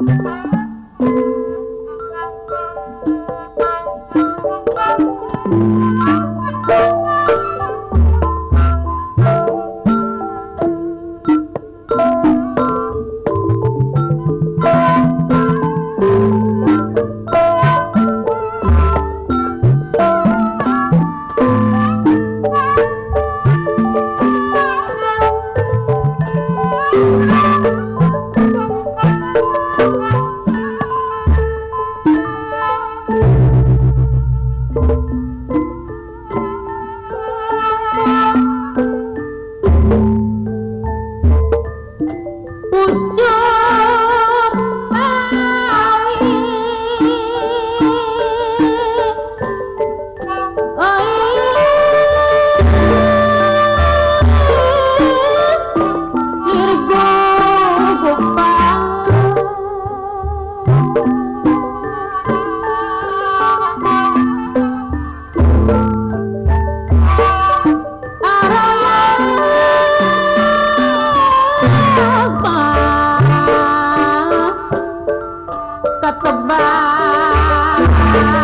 Música nga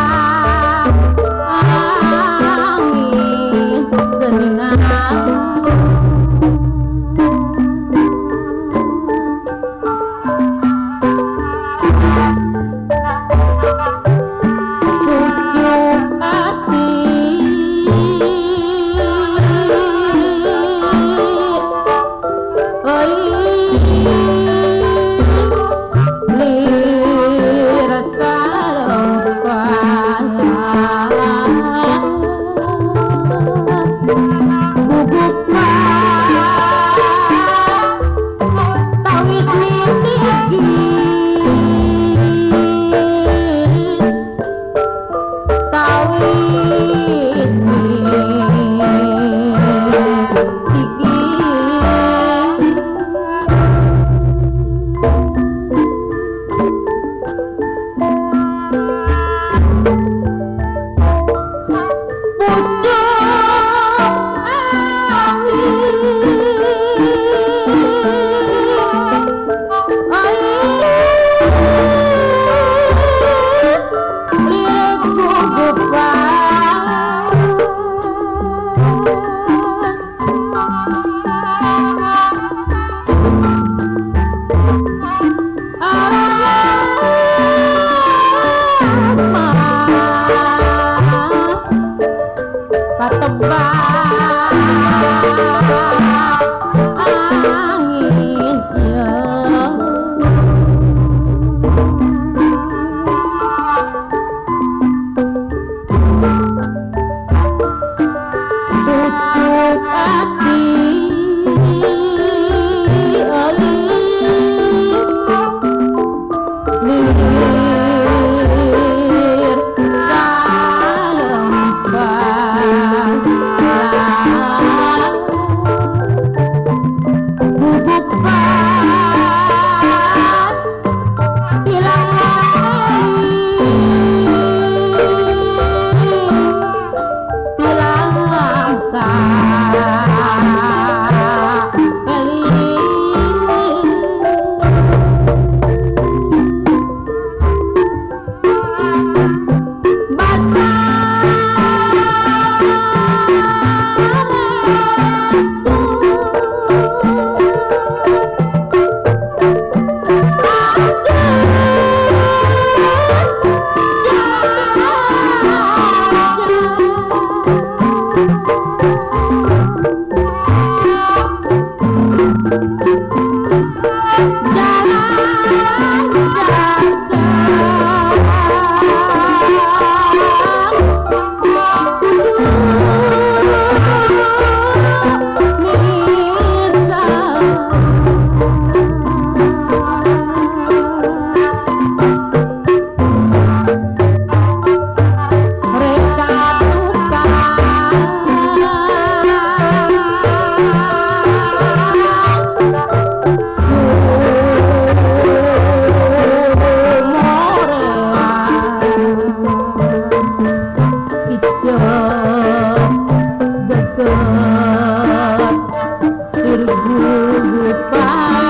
buồn vượt bao